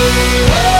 Whoa.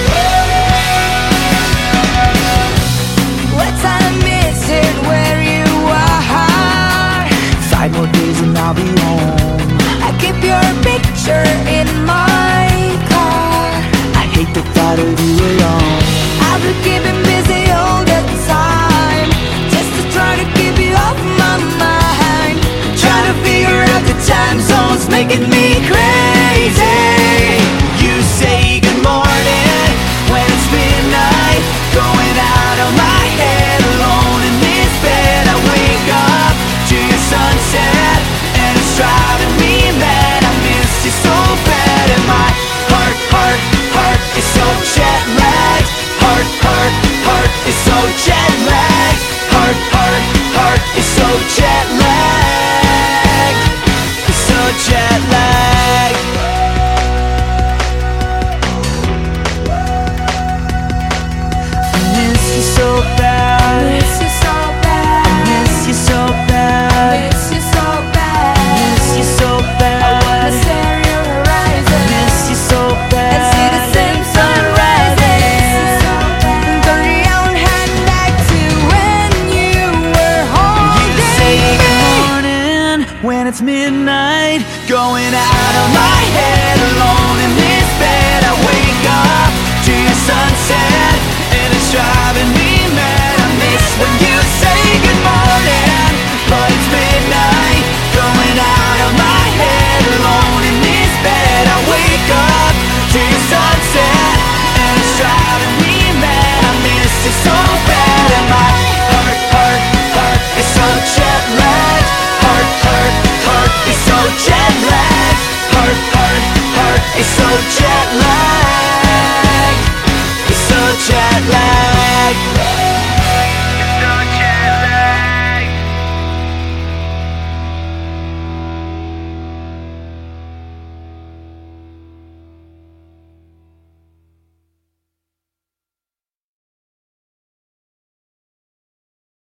Picture in my car. I hate the thought of you alone. I've been keeping busy all the time. Just to try to keep you off my mind. Trying to figure out the time zones, making me crazy. When it's midnight. Going out of my head alone in this bed. jet lag.